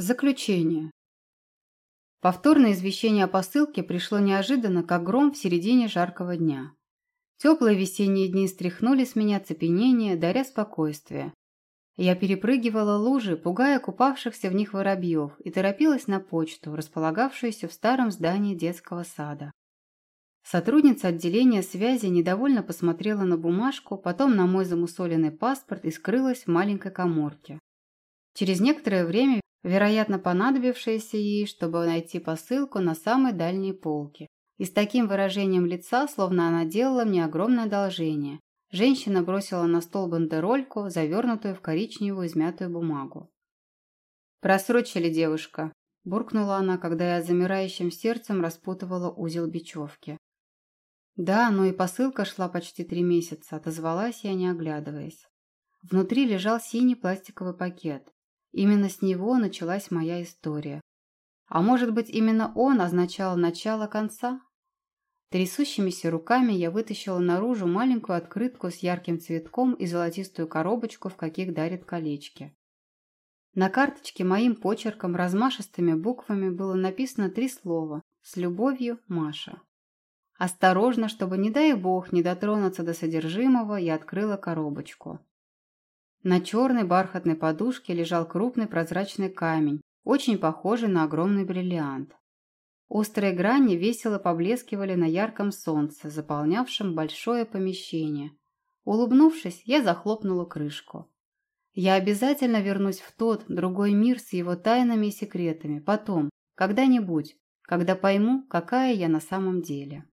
Заключение. Повторное извещение о посылке пришло неожиданно, как гром в середине жаркого дня. Теплые весенние дни стряхнули с меня цепенение, даря спокойствие. Я перепрыгивала лужи, пугая купавшихся в них воробьев, и торопилась на почту, располагавшуюся в старом здании детского сада. Сотрудница отделения связи недовольно посмотрела на бумажку, потом на мой замусоленный паспорт и скрылась в маленькой коморке. Через некоторое время вероятно понадобившееся ей, чтобы найти посылку на самой дальней полке. И с таким выражением лица, словно она делала мне огромное одолжение, женщина бросила на стол бандерольку, завернутую в коричневую измятую бумагу. «Просрочили девушка», – буркнула она, когда я замирающим сердцем распутывала узел бечевки. «Да, но и посылка шла почти три месяца», – отозвалась я, не оглядываясь. Внутри лежал синий пластиковый пакет. Именно с него началась моя история. А может быть, именно он означал начало конца? Трясущимися руками я вытащила наружу маленькую открытку с ярким цветком и золотистую коробочку, в каких дарят колечки. На карточке моим почерком размашистыми буквами было написано три слова «С любовью, Маша». Осторожно, чтобы, не дай бог, не дотронуться до содержимого, я открыла коробочку. На черной бархатной подушке лежал крупный прозрачный камень, очень похожий на огромный бриллиант. Острые грани весело поблескивали на ярком солнце, заполнявшем большое помещение. Улыбнувшись, я захлопнула крышку. Я обязательно вернусь в тот, другой мир с его тайнами и секретами, потом, когда-нибудь, когда пойму, какая я на самом деле.